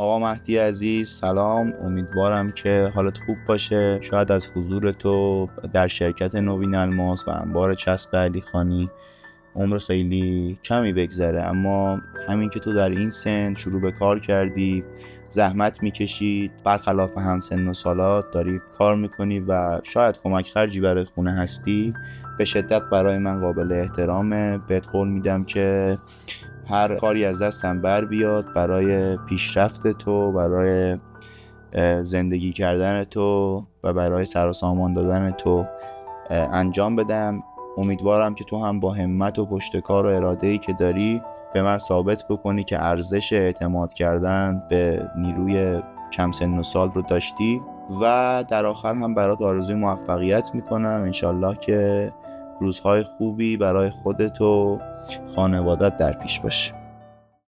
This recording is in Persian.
آقا مهدی عزیز سلام. امیدوارم که حالت خوب باشه. شاید از حضور تو در شرکت نوین الماس و انبار چسب علی خانی عمر خیلی کمی بگذره. اما همین که تو در این سن شروع به کار کردی زحمت می‌کشید برخلاف همسن و سالات داری کار می‌کنی و شاید کمک خرجی برای خونه هستی به شدت برای من قابل احترامه. بهت قول میدم که هر کاری از دستم بر بیاد برای پیشرفت تو برای زندگی کردن تو و برای سر و سامان دادن تو انجام بدم. امیدوارم که تو هم با همت و پشتکار و اراده ای که داری به من ثابت بکنی که ارزش اعتماد کردن به نیروی کم سن و سال رو داشتی. و در آخر هم برات آرزوی موفقیت می‌کنم. انشالله که روزهای خوبی برای خودت و خانوادت در پیش باشه